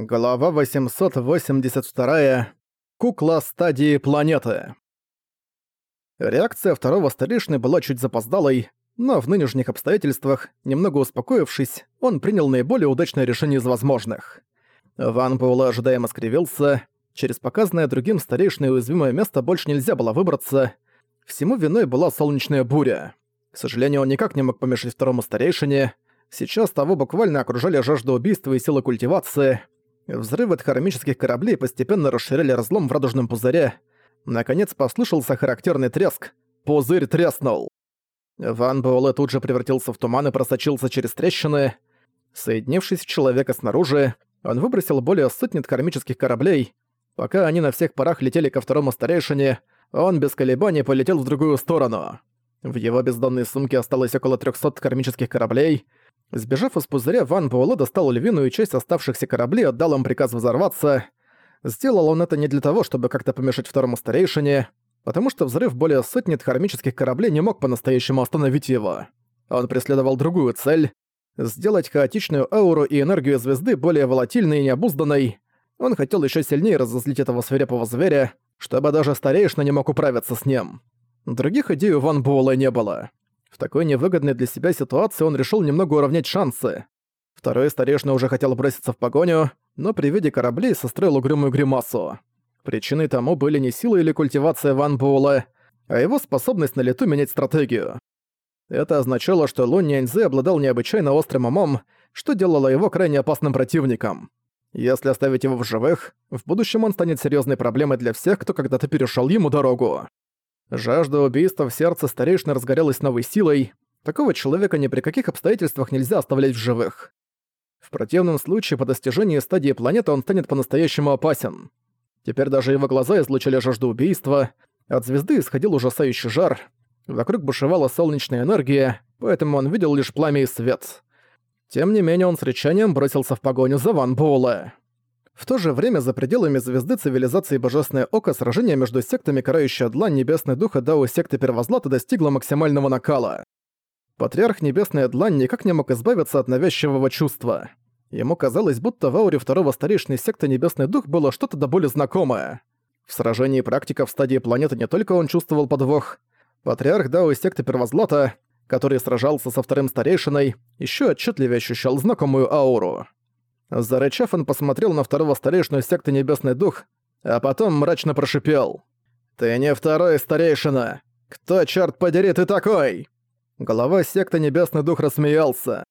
Глава 882. Кукла стадии планеты. Реакция второго старейшины была чуть запоздалой, но в нынешних обстоятельствах, немного успокоившись, он принял наиболее удачное решение из возможных. Ван Буэлэ ожидаемо скривился, через показанное другим старейшиной уязвимое место больше нельзя было выбраться, всему виной была солнечная буря. К сожалению, он никак не мог помешать второму старейшине, сейчас того буквально окружали жажда убийства и сила культивации — Взрывы от хромических кораблей постепенно расширяли разлом в радужном пузыре. Наконец послышался характерный треск. Пузырь треснул. Ван Буэлэ тут же превратился в туман и просочился через трещины. Соединившись в человека снаружи, он выбросил более сотни кармических кораблей. Пока они на всех парах летели ко второму старейшине, он без колебаний полетел в другую сторону. В его бездонной сумке осталось около 300 кармических кораблей — Сбежав из пузыря, Ван Буэлэ достал львиную часть оставшихся кораблей и отдал им приказ взорваться. Сделал он это не для того, чтобы как-то помешать второму старейшине, потому что взрыв более сотни хармических кораблей не мог по-настоящему остановить его. Он преследовал другую цель — сделать хаотичную ауру и энергию звезды более волатильной и необузданной. Он хотел еще сильнее разозлить этого свирепого зверя, чтобы даже старейшина не мог управиться с ним. Других идей у Ван Буэлэ не было. В такой невыгодной для себя ситуации он решил немного уравнять шансы. Второй старейшина уже хотел броситься в погоню, но при виде кораблей состроил угрюмую гримасу. Причиной тому были не сила или культивация Ван Буэлла, а его способность на лету менять стратегию. Это означало, что Лун Няньзы обладал необычайно острым умом, что делало его крайне опасным противником. Если оставить его в живых, в будущем он станет серьезной проблемой для всех, кто когда-то перешел ему дорогу. Жажда убийства в сердце старейшины разгорелась новой силой. Такого человека ни при каких обстоятельствах нельзя оставлять в живых. В противном случае по достижении стадии планеты он станет по-настоящему опасен. Теперь даже его глаза излучали жажду убийства, от звезды исходил ужасающий жар, вокруг бушевала солнечная энергия, поэтому он видел лишь пламя и свет. Тем не менее он с рычанием бросился в погоню за Ван Буэлэ. В то же время за пределами звезды цивилизации Божественное Око сражение между сектами Карающая Длань Небесный Дух и Дао секты Первозлата достигло максимального накала. Патриарх Небесная Длань никак не мог избавиться от навязчивого чувства. Ему казалось, будто в ауре второго старейшины секты Небесный Дух было что-то до боли знакомое. В сражении практика в стадии планеты не только он чувствовал подвох. Патриарх Дао секты Первозлата, который сражался со вторым старейшиной, еще отчетливее ощущал знакомую ауру. Зарычав, он посмотрел на второго старейшину секты Небесный Дух, а потом мрачно прошипел. «Ты не второй старейшина! Кто, черт подери, ты такой?» Глава секты Небесный Дух рассмеялся.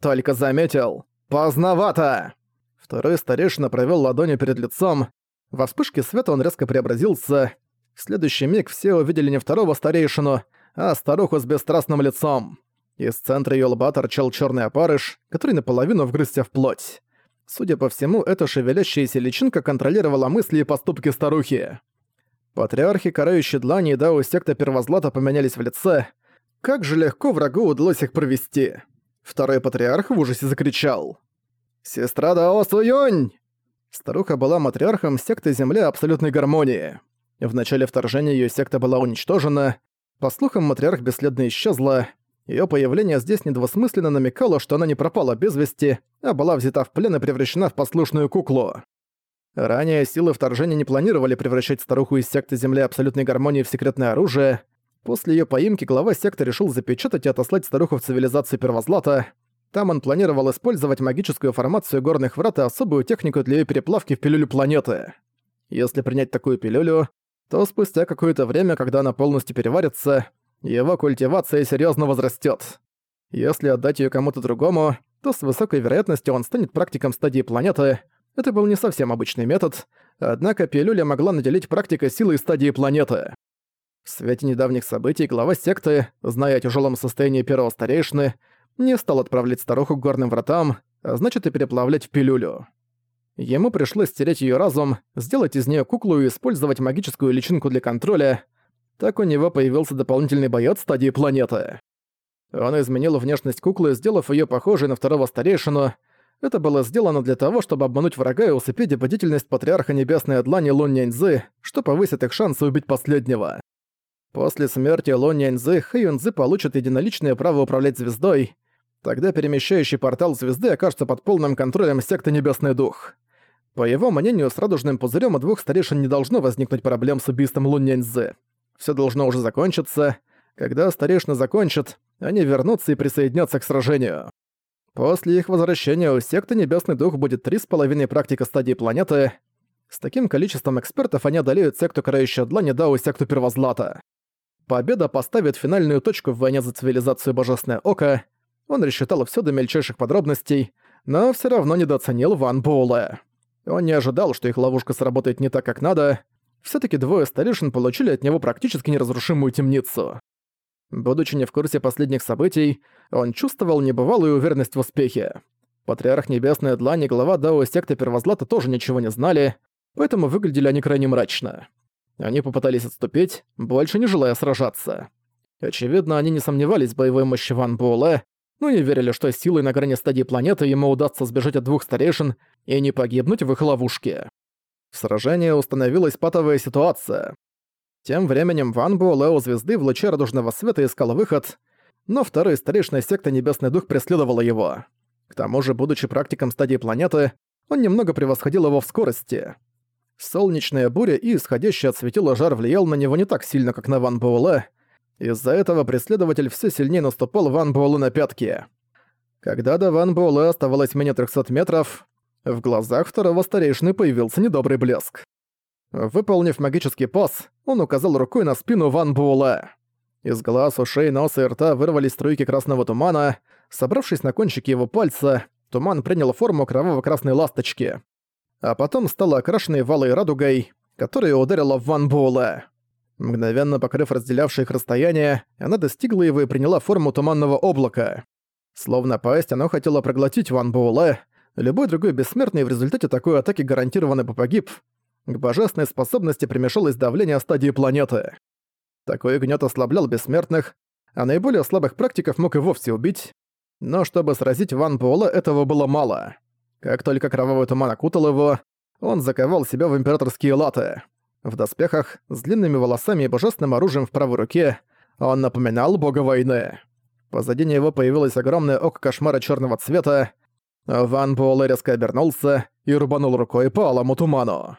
«Только заметил. Поздновато!» Второй старейшина провел ладонью перед лицом. Во вспышке света он резко преобразился. В следующий миг все увидели не второго старейшину, а старуху с бесстрастным лицом. Из центра её лба торчал чёрный опарыш, который наполовину вгрызся в плоть. Судя по всему, эта шевелящаяся личинка контролировала мысли и поступки старухи. Патриархи, карающие длани и дао секта Первозлата поменялись в лице. Как же легко врагу удалось их провести. Второй патриарх в ужасе закричал. «Сестра Дао Суюнь!» Старуха была матриархом секты Земля Абсолютной Гармонии. В начале вторжения её секта была уничтожена. По слухам, матриарх бесследно исчезла. Её появление здесь недвусмысленно намекало, что она не пропала без вести, а была взята в плен и превращена в послушную куклу. Ранее силы вторжения не планировали превращать старуху из секты Земли Абсолютной Гармонии в секретное оружие. После её поимки глава секты решил запечатать и отослать старуху в цивилизацию Первозлата. Там он планировал использовать магическую формацию горных врат и особую технику для её переплавки в пилюлю планеты. Если принять такую пилюлю, то спустя какое-то время, когда она полностью переварится, его культивация серьезно возрастет. Если отдать ее кому-то другому, то с высокой вероятностью он станет практиком стадии планеты. Это был не совсем обычный метод, однако пилюля могла наделить практикой силой стадии планеты. В свете недавних событий глава секты, зная о тяжелом состоянии первого старейшины, не стал отправлять старуху к горным вратам, а значит и переплавлять в пилюлю. Ему пришлось стереть ее разум, сделать из нее куклу и использовать магическую личинку для контроля, так у него появился дополнительный боец стадии планеты. Он изменил внешность куклы, сделав ее похожей на второго старейшину. Это было сделано для того, чтобы обмануть врага и усыпить бдительность патриарха Небесной Адлани Лун Няньзы, что повысит их шансы убить последнего. После смерти Лун Няньзы, Хэ Юнзы получит единоличное право управлять звездой. Тогда перемещающий портал звезды окажется под полным контролем секты Небесный Дух. По его мнению, с радужным пузырем у двух старейшин не должно возникнуть проблем с убийством Лунняньзы. Все должно уже закончиться. Когда старейшины закончат, они вернутся и присоединятся к сражению. После их возвращения у секты Небесный Дух будет три с половиной практика стадии планеты. С таким количеством экспертов они одолеют секту Карающая Длань и секту Первозлата. Победа поставит финальную точку в войне за цивилизацию Божественное Око. Он рассчитал все до мельчайших подробностей, но все равно недооценил Ван Боула. Он не ожидал, что их ловушка сработает не так, как надо. Все таки двое старейшин получили от него практически неразрушимую темницу. Будучи не в курсе последних событий, он чувствовал небывалую уверенность в успехе. Патриарх Небесная Длань и глава Дао секты Первозлата тоже ничего не знали, поэтому выглядели они крайне мрачно. Они попытались отступить, больше не желая сражаться. Очевидно, они не сомневались в боевой мощи Ван Буэлэ, но не верили, что силой на грани стадии планеты ему удастся сбежать от двух старейшин и не погибнуть в их ловушке. В сражении установилась патовая ситуация. Тем временем Ван Буэлэ у звезды в луче радужного света искал выход, но второй старейшина секта Небесный Дух преследовала его. К тому же, будучи практиком стадии планеты, он немного превосходил его в скорости. Солнечная буря и исходящий от светила жар влиял на него не так сильно, как на Ван Буэлэ. Из-за этого преследователь все сильнее наступал Ван Буэлэ на пятки. Когда до Ван Буэлэ оставалось менее 300 метров, в глазах второго старейшины появился недобрый блеск. Выполнив магический пас, он указал рукой на спину Ван Буэлэ. Из глаз, ушей, носа и рта вырвались струйки красного тумана. Собравшись на кончике его пальца, туман принял форму кроваво-красной ласточки. А потом стала окрашенной валой радугой, которая ударила в Ван Буэлэ. Мгновенно покрыв разделявшее их расстояние, она достигла его и приняла форму туманного облака. Словно пасть, оно хотело проглотить Ван Буэлэ. Любой другой бессмертный в результате такой атаки гарантированно бы погиб, к божественной способности примешалось давление стадии планеты. Такой гнет ослаблял бессмертных, а наиболее слабых практиков мог и вовсе убить. Но чтобы сразить Ван Буэлла, этого было мало. Как только кровавый туман окутал его, он заковал себя в императорские латы. В доспехах, с длинными волосами и божественным оружием в правой руке, он напоминал бога войны. Позади него появилось огромное око кошмара черного цвета. Ван Буэлэ резко обернулся и рубанул рукой по алому туману.